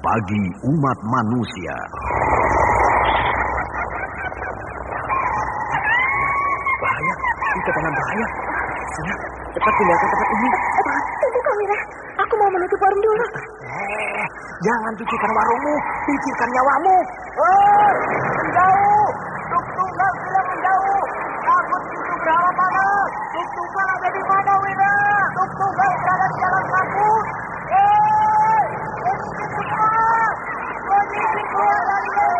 Bagi umat manusia Bahaya, kita dalam bahaya. Ya, cepat tinggalkan tempat ini. Tunggu Kamila, aku mau menutup warung dulu. Eh, jangan cucikan warungmu, pikirkan nyawamu. Oh, menjauh. Tuk tunggal sudah menjauh. Takut itu berapa mana? Tuk tunggal ada di mana, Wina? Tuk tunggal berada di jalan takut. Thank you.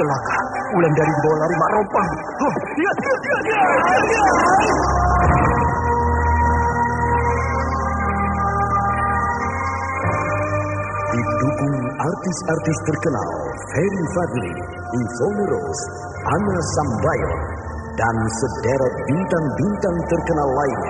Celaka, ulang dari dibawa lari mak rompang. Dia, dia, dia, dia, dia. Didukung artis-artis terkenal Ferry Fadli, Ivone Rose, Anna Sambayon, dan sederet bintang-bintang terkenal lainnya.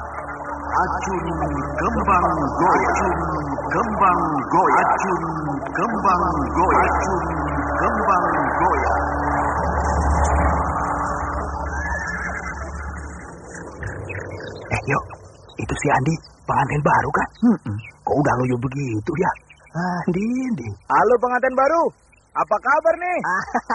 Acun Kembang Goyang. Acun Kembang Goyang. Acun Kembang Goyang. Acun Kembang Goyang. Eh, yuk. Itu si Andi, pengantin baru kan? Kok udah loyo begitu ya? Ah, Din, Din. Halo pengantin baru, apa kabar nih?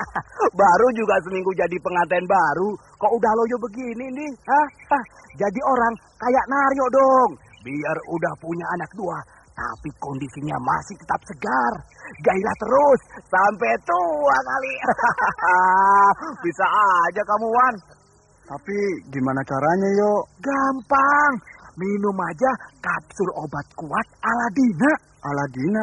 baru juga seminggu jadi pengantin baru. Kok udah loyo begini nih? Hah? Hah, Jadi orang kayak Naryo dong. Biar udah punya anak dua, tapi kondisinya masih tetap segar. Gairah terus sampai tua kali. Bisa aja kamu Wan. Tapi gimana caranya yo? Gampang. Minum aja kapsul obat kuat Aladina. Aladina.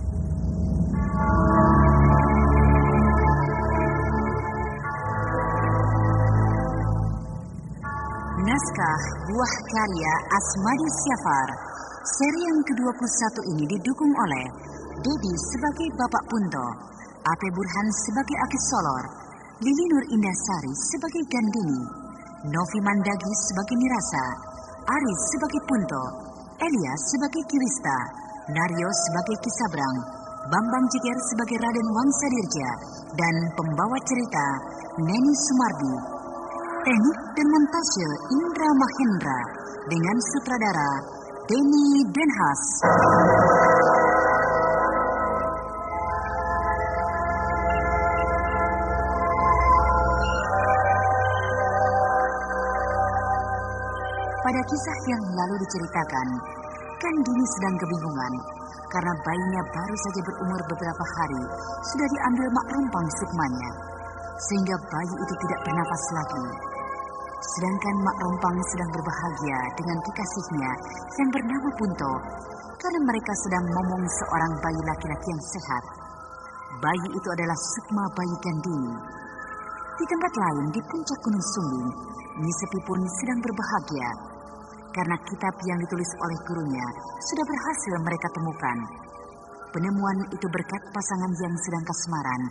Naskah Buah Karya Asmadi Syafar. Seri yang ke-21 ini didukung oleh Dedi sebagai Bapak Punto Ape Burhan sebagai Aki Solor Lili Nur Indasari sebagai Gandini Novi Mandagi sebagai Nirasa Aris sebagai Punto Elias sebagai Kirista Naryo sebagai Kisabrang Bambang Jiger sebagai Raden Wangsadirja dan pembawa cerita Neni Sumardi Teknik dan montase Indra Mahendra dengan sutradara Denny Denhas. Pada kisah yang lalu diceritakan, Kandini sedang kebingungan karena bayinya baru saja berumur beberapa hari sudah diambil mak rompang sukmanya, sehingga bayi itu tidak bernafas lagi. Sedangkan Mak Rompang sedang berbahagia dengan kekasihnya yang bernama Punto karena mereka sedang momong seorang bayi laki-laki yang sehat. Bayi itu adalah Sukma Bayi Gandini. Di tempat lain di puncak Gunung Sumbing, Nisepi pun sedang berbahagia karena kitab yang ditulis oleh gurunya sudah berhasil mereka temukan. Penemuan itu berkat pasangan yang sedang kasmaran,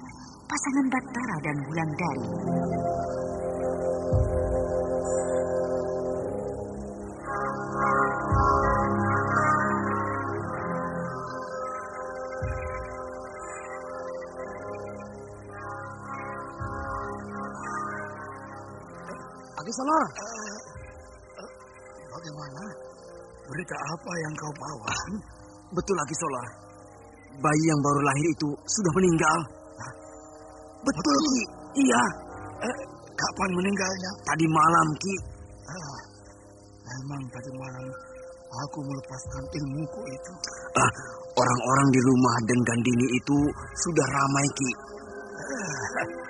pasangan Batara dan Wulandari. Aki Solar. Bagaimana? Berita apa yang kau bawa? Betul lagi Solar. Bayi yang baru lahir itu sudah meninggal. Betul, Ki. Iya. Eh, kapan meninggalnya? Tadi malam, Ki. Ah, memang tadi malam aku melepaskan ilmuku itu. Ah, orang-orang di rumah dan Gandini itu sudah ramai, Ki.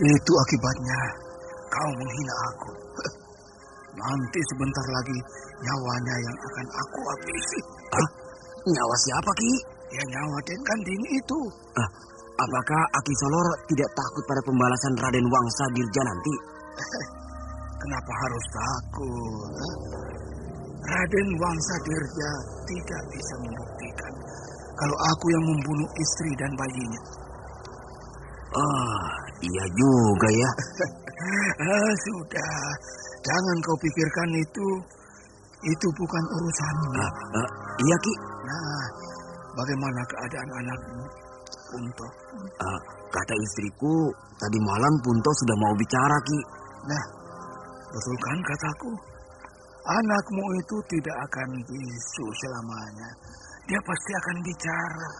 Itu akibatnya kau menghina aku. Nanti sebentar lagi nyawanya yang akan aku habisi. Ah, nyawa siapa, Ki? Ya nyawa Den Kandini itu. Ah, apakah Aki Solor tidak takut pada pembalasan Raden Wangsa Dirja nanti? Kenapa harus takut? Raden Wangsa Dirja tidak bisa membuktikan kalau aku yang membunuh istri dan bayinya. Ah, iya juga ya. Ah, sudah, jangan kau pikirkan itu. Itu bukan urusanmu. Ah, ah, iya, Ki. Nah, bagaimana keadaan anakmu, Punto? Ah, kata istriku, tadi malam Punto sudah mau bicara, Ki. Nah, betul kan kataku? Anakmu itu tidak akan bisu selamanya. Dia pasti akan bicara.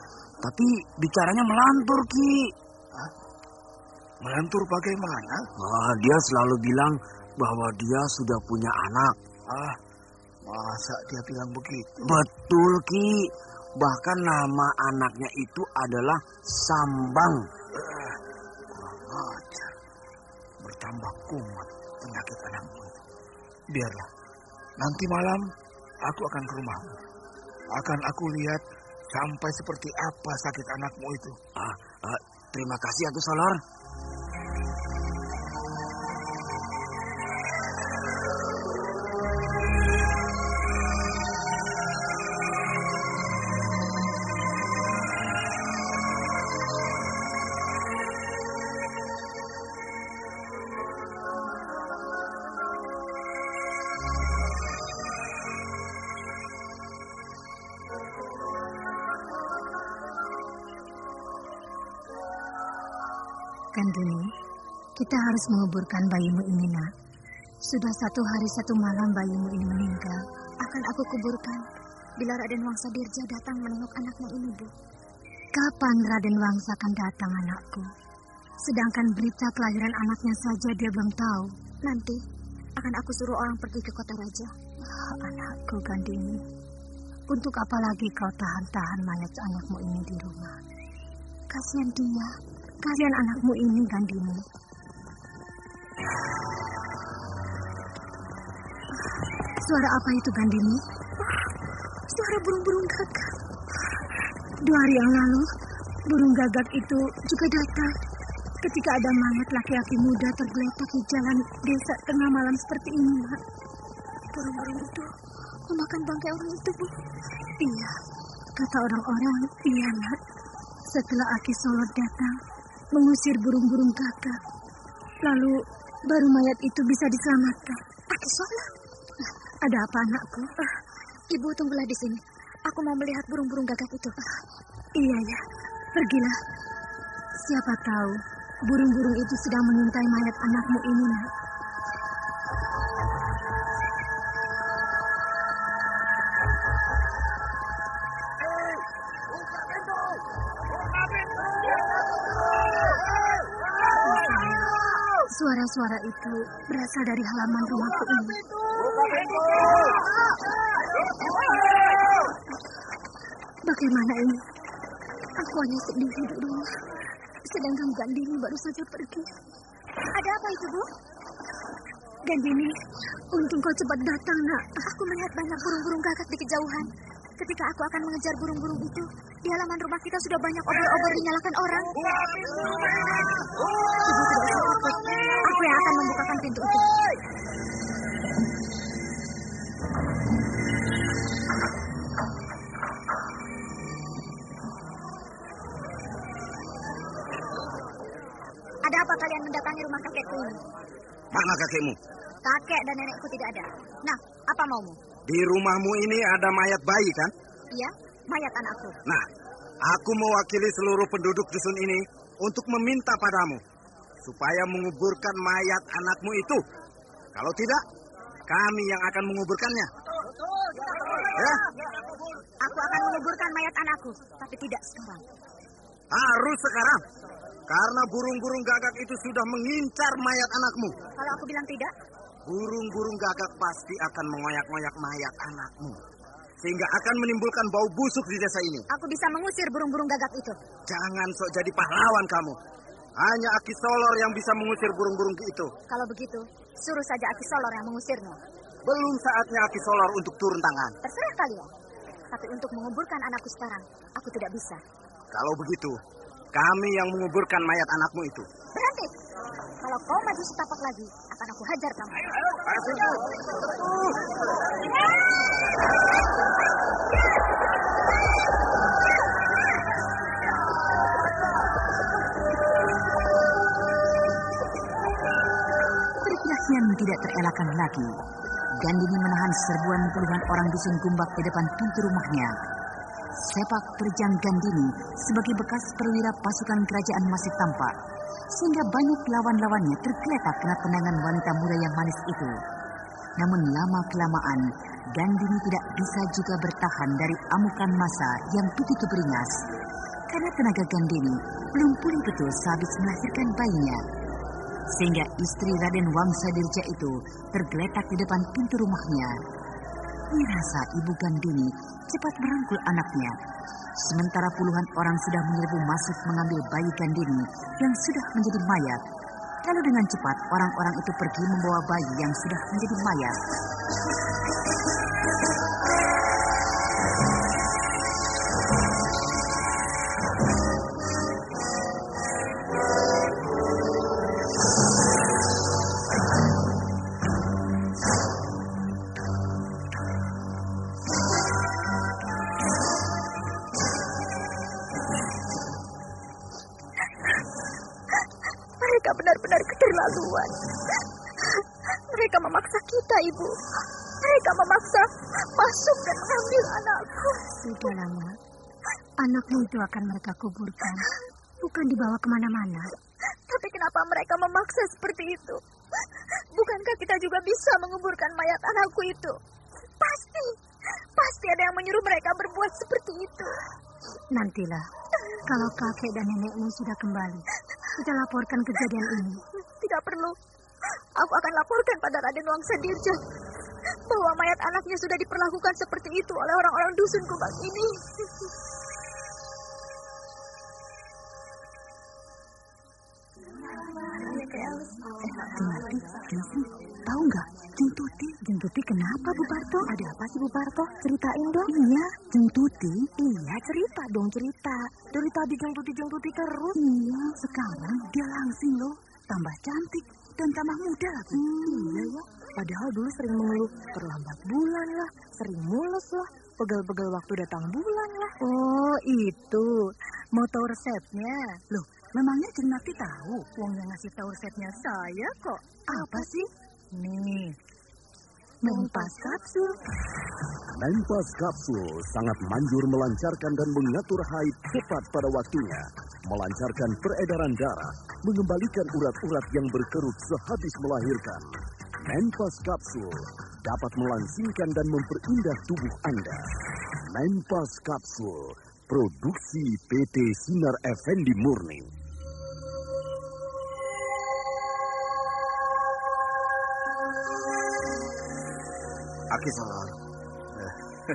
Tapi bicaranya melantur, Ki. Melantur bagaimana? Ah, dia selalu bilang bahwa dia sudah punya anak. Ah, masa dia bilang begitu? Betul, Ki. Bahkan nama anaknya itu adalah Sambang. Kurang ajar. Bertambah kumat penyakit anakmu. Biarlah. Nanti malam aku akan ke rumahmu. Akan aku lihat sampai seperti apa sakit anakmu itu. Ah, ah, terima kasih, Agus Solor. Harus menguburkan bayimu ini, nak. Sudah satu hari satu malam bayimu ini meninggal. Akan aku kuburkan bila Raden Wangsa Dirja datang menengok anaknya ini, Bu. Kapan Raden Wangsa akan datang, anakku? Sedangkan berita kelahiran anaknya saja dia belum tahu. Nanti akan aku suruh orang pergi ke kota raja. Ah, anakku, Gandini. Untuk apa lagi kau tahan-tahan mayat anakmu ini di rumah? Kasihan dia. Kasihan anakmu ini, Gandini. Suara apa itu, Gandini? Suara burung-burung gagak. Dua hari yang lalu, burung gagak itu juga datang. ketika ada mayat laki-laki muda tergeletak di jalan desa tengah malam seperti ini, Nak. Burung-burung itu memakan bangkai orang itu, Bu. Iya, kata orang-orang, iya, Nak. Setelah Aki Solot datang, mengusir burung-burung gagak. Lalu baru mayat itu bisa diselamatkan. Aki Solot? Ada apa, anakku? Ah, ibu tunggulah di sini. Aku mau melihat burung-burung gagak itu. Ah, iya, ya. Pergilah. Siapa tahu burung-burung itu sedang mengintai mayat anakmu ini, nak. Suara-suara itu berasal dari halaman rumahku ini. Bagaimana ini? Aku hanya sendiri di rumah. Sedangkan Gandini baru saja pergi. Ada apa itu, Bu? Gandini, untung kau cepat datang, nak. Aku melihat banyak burung-burung gagak di kejauhan. Ketika aku akan mengejar burung-burung itu, di halaman rumah kita sudah banyak obor-obor dinyalakan orang. Ibu tidak. Aku yang akan membukakan pintu itu. Ada apa kalian mendatangi rumah kakekku ini? Mana kakekmu? Kakek dan nenekku tidak ada. Nah, apa maumu? Di rumahmu ini ada mayat bayi kan? Iya, mayat anakku. Nah, aku mewakili seluruh penduduk dusun ini untuk meminta padamu supaya menguburkan mayat anakmu itu. Kalau tidak, kami yang akan menguburkannya. Ya? Aku akan menguburkan mayat anakku, tapi tidak sekarang. Harus sekarang. Karena burung-burung gagak itu sudah mengincar mayat anakmu. Kalau aku bilang tidak? Burung-burung gagak pasti akan mengoyak-ngoyak mayat anakmu. Sehingga akan menimbulkan bau busuk di desa ini. Aku bisa mengusir burung-burung gagak itu. Jangan sok jadi pahlawan kamu. Hanya Aki Solor yang bisa mengusir burung-burung itu. Kalau begitu, suruh saja Aki Solor yang mengusirnya. Belum saatnya Aki Solor untuk turun tangan. Terserah kalian. Tapi untuk menguburkan anakku sekarang, aku tidak bisa. Kalau begitu, kami yang menguburkan mayat anakmu itu. Berhenti. Kalau kau maju setapak lagi, akan aku hajar kamu. Perkelahian tidak terelakkan lagi. Gandini menahan serbuan puluhan orang dusun Gumbak di depan pintu rumahnya. Sepak terjang Gandini sebagai bekas perwira pasukan kerajaan masih tampak, sehingga banyak lawan-lawannya tergeletak kena tendangan wanita muda yang manis itu. Namun lama-kelamaan, Gandini tidak bisa juga bertahan dari amukan masa yang begitu beringas. Karena tenaga Gandini belum pulih betul sehabis melahirkan bayinya. Sehingga istri Raden Wangsa Dirja itu tergeletak di depan pintu rumahnya. Dirasa ibu Gandini cepat merangkul anaknya. Sementara puluhan orang sudah menyerbu masuk mengambil bayi Gandini yang sudah menjadi mayat. Lalu dengan cepat orang-orang itu pergi membawa bayi yang sudah menjadi mayat. Masuk dan mengambil anakku. Sudahlah, Mak. Anakmu itu akan mereka kuburkan. Bukan dibawa ke mana-mana. Tapi kenapa mereka memaksa seperti itu? Bukankah kita juga bisa menguburkan mayat anakku itu? Pasti, pasti ada yang menyuruh mereka berbuat seperti itu. Nantilah, kalau kakek dan nenekmu sudah kembali, kita laporkan kejadian ini. Tidak perlu. Aku akan laporkan pada Raden Wangsa Dirja bahwa mayat anaknya sudah diperlakukan seperti itu oleh orang-orang dusun kubang ini. Tahu nggak? Jeng Tuti. Jeng Tuti kenapa Bu Parto? Ada apa sih Bu Parto? Ceritain dong. Iya, Jeng Tuti. Iya cerita dong cerita. Dari tadi Jeng Tuti Jeng Tuti terus. Iya, sekarang dia langsing loh. Tambah cantik dan tambah muda lagi. Hmm, iya ya. Padahal dulu sering mengeluh terlambat bulan lah, sering mules lah, pegel-pegel waktu datang bulan lah. Oh itu, mau tahu resepnya? Loh, memangnya Jeng Nati tahu? Wong yang ngasih tahu resepnya saya kok. Apa sih? Nih, Menpas kapsul. Menpas kapsul sangat manjur melancarkan dan mengatur haid tepat pada waktunya, melancarkan peredaran darah, mengembalikan urat-urat yang berkerut sehabis melahirkan. Menpas kapsul dapat melangsingkan dan memperindah tubuh Anda. Menpas kapsul, produksi PT Sinar Effendi Murni. Aki Solor.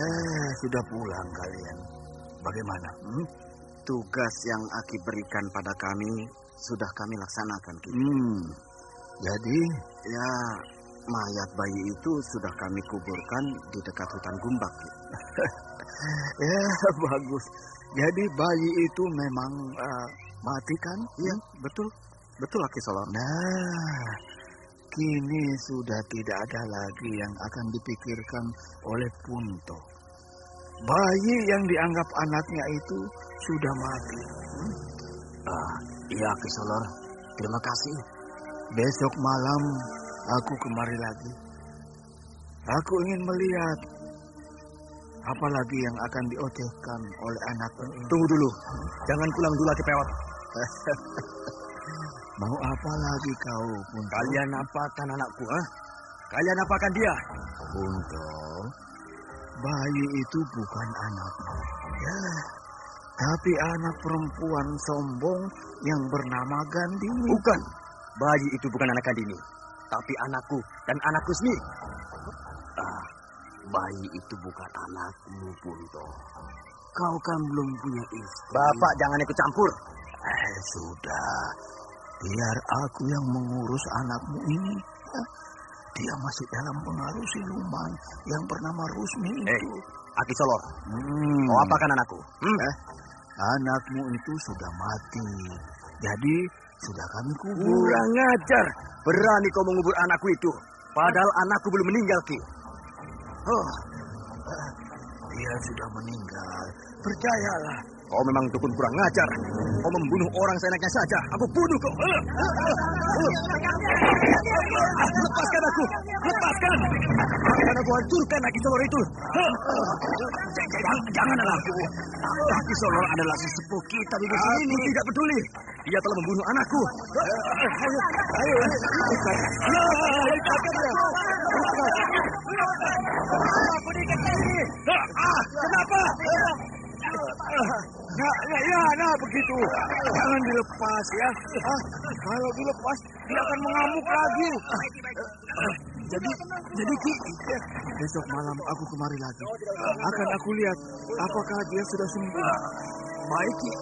eh, sudah pulang kalian. Bagaimana? Hmm? Tugas yang Aki berikan pada kami sudah kami laksanakan. Hmm. Jadi, Ya, mayat bayi itu sudah kami kuburkan di dekat hutan gumbak. Ya bagus. Jadi bayi itu memang eh, mati kan? Iya, betul. Betul Aki Solor. Nah, kini sudah tidak ada lagi yang akan dipikirkan oleh Punto. Bayi yang dianggap anaknya itu sudah mati. Ah, iya Ki Solor. Terima kasih. Besok malam aku kemari lagi. Aku ingin melihat apalagi yang akan diocehkan oleh anak ini. Tunggu dulu. Jangan pulang dulu Aki Pewot. Mau apa lagi kau, Punto? Kalian apakan anakku, ah? Kalian apakan dia? Punto, bayi itu bukan anakmu. Ya, tapi anak perempuan sombong yang bernama Gandini. Bukan. Bayi itu bukan anak Gandini. Tapi anakku dan anakku sendiri. Ah, bayi itu bukan anakmu, Punto. Kau kan belum punya istri. Bapak jangan ikut campur. Eh, sudah. Biar aku yang mengurus anakmu ini. Dia masih dalam pengaruh siluman yang bernama Rusmi itu. Eh, Aki Solor, Hmm. mau apakan anakku? Hmm? Eh, anakmu itu sudah mati. Jadi sudah kami kubur. Kurang ajar. Berani kau mengubur anakku itu. Padahal anakku belum meninggal, Ki. Oh, eh, dia sudah meninggal. Percayalah. Kau memang dukun kurang ngajar. Kau membunuh orang seenaknya saja. Aku bunuh kau. Eh, eh, eh. Lepaskan aku. Lepaskan. Akan aku hancurkan Aki Solor itu. Eh, Jangan, jangan. Aki Solor adalah sesepuh kita di desa ini. tidak peduli. Dia telah membunuh anakku. Ayo, ayo. Kenapa? Nah, nah, ya, nah begitu. Jangan dilepas ya. Kalau dilepas dia akan mengamuk lagi. Jadi, jadi Ki, besok malam aku kemari lagi. Akan aku lihat apakah dia sudah sembuh. Baik Ki.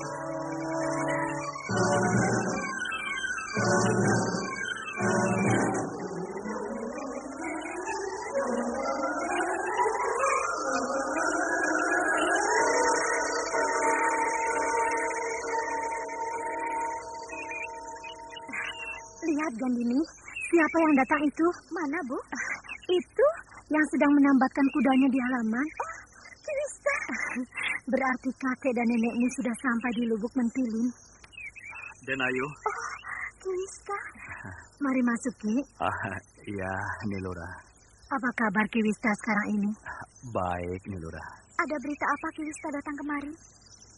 Lihat Gandini, siapa yang datang itu? Mana, Bu? itu yang sedang menambatkan kudanya di halaman. Oh, Kirista. Berarti kakek dan nenekmu sudah sampai di Lubuk Mentilin. Dan ayo. Oh, Kirista. Mari masuk, Ki. Ah, iya, Nilura. Apa kabar Kiwista sekarang ini? Baik, Nilura. Ada berita apa Kiwista datang kemari?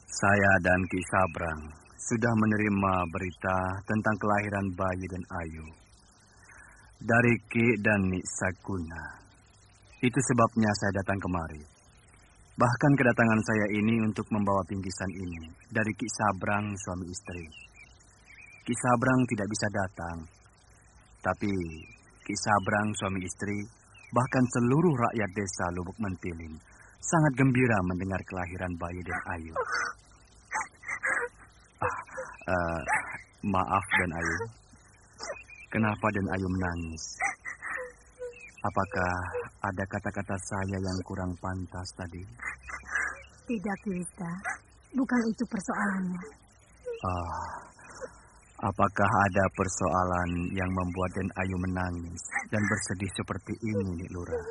Saya dan Ki Sabrang sudah menerima berita tentang kelahiran bayi dan Ayu. Dari Ki dan Nik Sakuna. Itu sebabnya saya datang kemari. Bahkan kedatangan saya ini untuk membawa bingkisan ini dari Ki Sabrang suami istri. Ki Sabrang tidak bisa datang. Tapi Ki Sabrang suami istri, bahkan seluruh rakyat desa Lubuk Mentilin sangat gembira mendengar kelahiran bayi dan Ayu. Ah, eh, Maaf dan Ayu. Kenapa dan Ayu menangis? Apakah ada kata-kata saya yang kurang pantas tadi? Tidak, Kirista. Bukan itu persoalannya. Ah, apakah ada persoalan yang membuat Den Ayu menangis dan bersedih seperti ini, Nik Lura?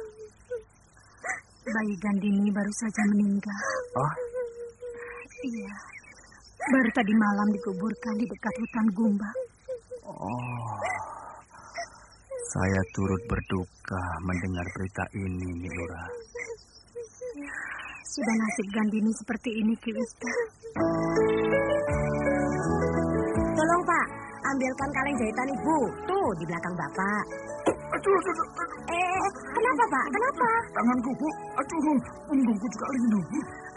Bayi Gandini baru saja meninggal. Oh, Iya. Baru tadi malam dikuburkan di dekat hutan Gumba. oh. Saya turut berduka mendengar berita ini, Nik Lura. Sudah nasib Gandini seperti ini. Tolong Pak, ambilkan kaleng jahitan Ibu. Tuh, di belakang Bapak. Aduh, aduh, aduh, aduh. Eh, kenapa Pak? Kenapa? Tanganku, Bu. Aduh, punggungku juga linu.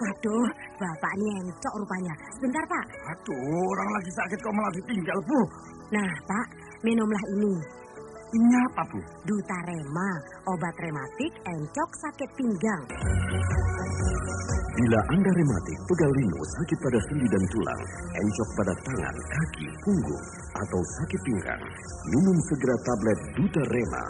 Waduh, Bapak ini encok rupanya. Sebentar Pak. Aduh, orang lagi sakit kok malah ditinggal, Bu. Nah Pak, minumlah ini. Ini apa, Bu? Dutarema, obat rematik encok sakit pinggang. Bila Anda rematik, pegal linu, sakit pada sendi dan tulang, encok pada tangan, kaki, punggung, atau sakit pinggang, minum segera tablet Dutarema.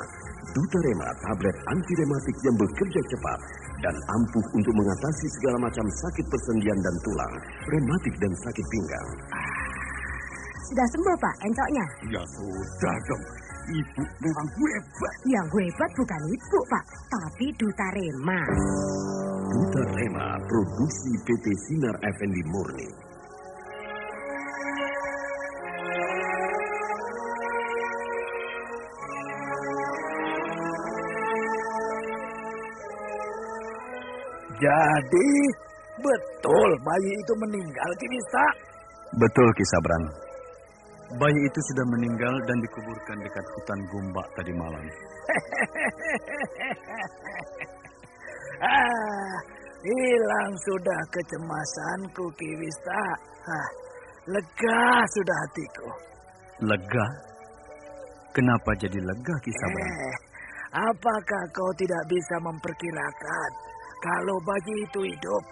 Dutarema tablet anti rematik yang bekerja cepat dan ampuh untuk mengatasi segala macam sakit persendian dan tulang, rematik dan sakit pinggang. Sudah sembuh Pak encoknya? Ya sudah dong. Ibu memang hebat. Yang hebat bukan Ibu Pak, tapi Dutarema. Dutarema produksi PT Sinar Effendi Murni. Jadi, betul bayi itu meninggal, Kinista? Betul, Kisabrang. Bayi itu sudah meninggal dan dikuburkan dekat hutan Gombak tadi malam. ah, hilang sudah kecemasanku, Kiwista. Ah, lega sudah hatiku. Lega? Kenapa jadi lega, Kisabrang? Eh, apakah kau tidak bisa memperkirakan kalau bayi itu hidup?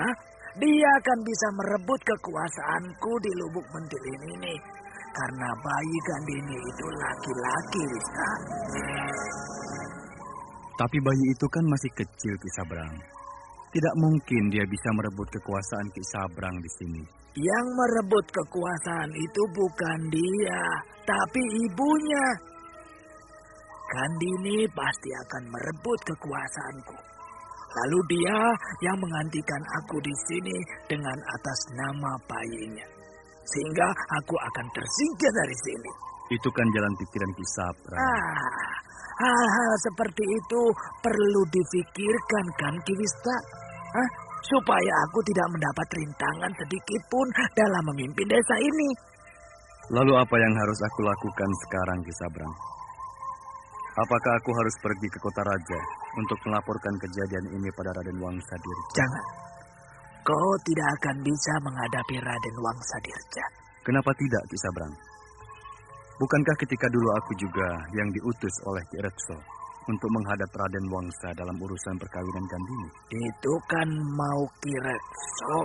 Hah? Dia akan bisa merebut kekuasaanku di lubuk mentilin ini. Karena bayi Gandini itu laki-laki, Rista. Tapi bayi itu kan masih kecil, Kisabrang. Tidak mungkin dia bisa merebut kekuasaan Kisabrang di sini. Yang merebut kekuasaan itu bukan dia, tapi ibunya. Gandini pasti akan merebut kekuasaanku. Lalu dia yang menggantikan aku di sini dengan atas nama bayinya. Sehingga aku akan tersingkir dari sini. Itu kan jalan pikiran Kisabrang. Ah, hal-hal seperti itu perlu difikirkan kan Kiwista? Hah? Supaya aku tidak mendapat rintangan sedikit pun dalam memimpin desa ini. Lalu apa yang harus aku lakukan sekarang, Kisabrang? Apakah aku harus pergi ke kota raja untuk melaporkan kejadian ini pada Raden Wangsa Dirja? Jangan. Kau tidak akan bisa menghadapi Raden Wangsa Dirja. Kenapa tidak, Kisabrang? Bukankah ketika dulu aku juga yang diutus oleh Ki Rekso untuk menghadap Raden Wangsa dalam urusan perkawinan Gandini? Itu kan mau Kirekso.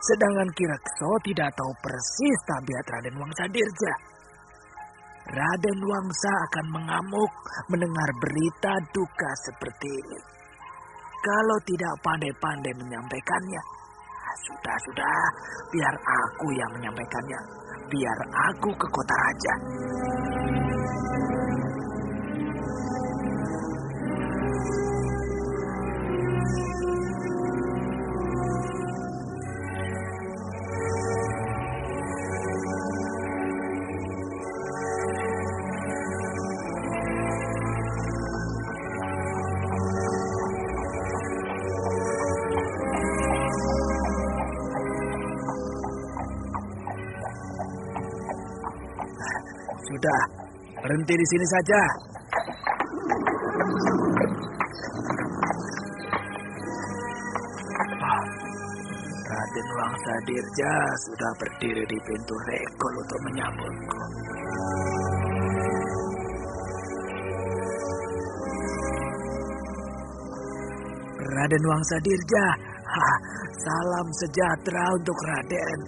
Sedangkan Kirekso tidak tahu persis tabiat Raden Wangsa Dirja. Raden Wangsa akan mengamuk mendengar berita duka seperti ini. Kalau tidak pandai-pandai menyampaikannya, sudah, sudah, biar aku yang menyampaikannya. Biar aku ke kota raja. Sudah, berhenti di sini saja. Raden Wangsa Dirja sudah berdiri di pintu rekol untuk menyambutku. Raden Wangsa Dirja, salam sejahtera untuk Raden.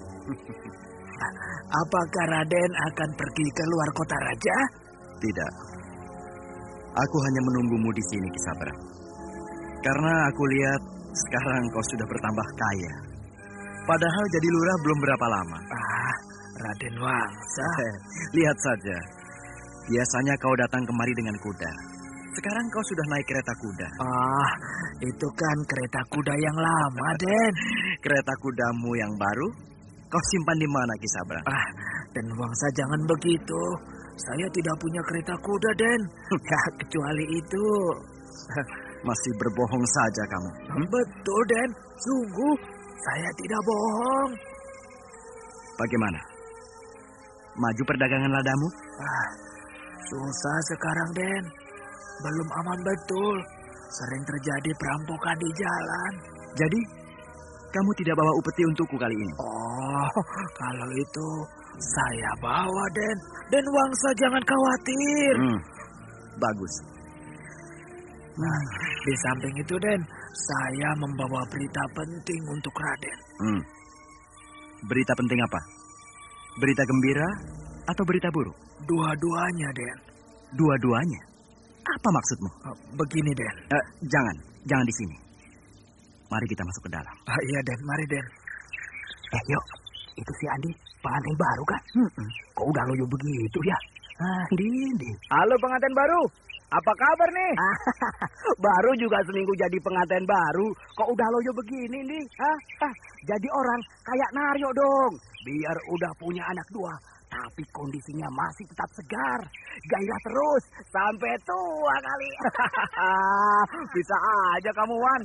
Apakah Raden akan pergi ke luar kota raja? Tidak. Aku hanya menunggumu di sini, Kisabrang. Karena aku lihat sekarang kau sudah bertambah kaya. Padahal jadi lurah belum berapa lama. Ah, Raden Wangsa. Lihat saja. Biasanya kau datang kemari dengan kuda. Sekarang kau sudah naik kereta kuda. Ah, itu kan kereta kuda yang lama, Den. kereta kudamu yang baru? Kau simpan di mana, Kisabrang? Ah, dan Wangsa jangan begitu. Saya tidak punya kereta kuda, Den. ya, kecuali itu. Masih berbohong saja kamu. Hmm? Betul, Den. Sungguh, saya tidak bohong. Bagaimana? Maju perdagangan ladamu? Ah, susah sekarang, Den. Belum aman betul. Sering terjadi perampokan di jalan. Jadi, kamu tidak bawa upeti untukku kali ini? Oh, kalau itu saya bawa, Den. Den Wangsa jangan khawatir. Hmm, bagus. Nah, di samping itu, Den, saya membawa berita penting untuk Raden. Hmm. Berita penting apa? Berita gembira atau berita buruk? Dua-duanya, Den. Dua-duanya? Apa maksudmu? Begini, Den. Uh, jangan, jangan di sini. Mari kita masuk ke dalam. Ah, iya, Den. Mari, Den. Eh, yuk. Itu si Andi, pengantin baru kan? Hmm, kok udah loyo begitu ya? Ah, Dindi. Halo pengantin baru. Apa kabar nih? baru juga seminggu jadi pengantin baru. Kok udah loyo begini nih? Hah? Ah, jadi orang kayak Naryo dong. Biar udah punya anak dua. Tapi kondisinya masih tetap segar. Gairah terus. Sampai tua kali. Bisa aja kamu, Wan.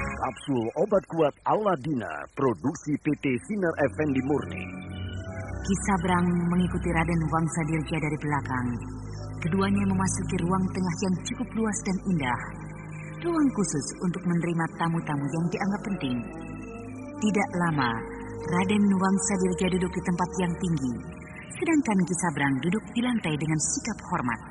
Kapsul obat kuat Aladina, produksi PT Sinar Effendi Murni. Kisabrang mengikuti Raden Wangsa Dirja dari belakang. Keduanya memasuki ruang tengah yang cukup luas dan indah. Ruang khusus untuk menerima tamu-tamu yang dianggap penting. Tidak lama, Raden Wangsa Dirja duduk di tempat yang tinggi. Sedangkan Kisabrang duduk di lantai dengan sikap hormat.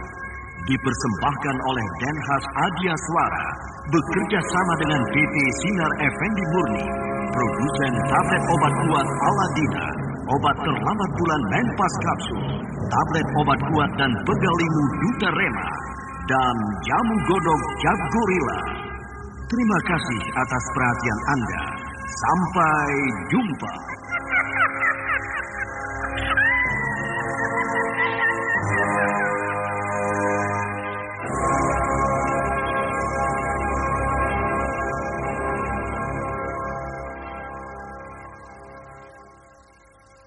dipersembahkan oleh Denhas Adia Suara bekerja sama dengan PT Sinar Effendi Murni produsen tablet obat kuat Aladina obat terlambat bulan Menpas Kapsul tablet obat kuat dan pegalimu Duta Rema dan jamu godok Jab Gorilla Terima kasih atas perhatian Anda. Sampai jumpa.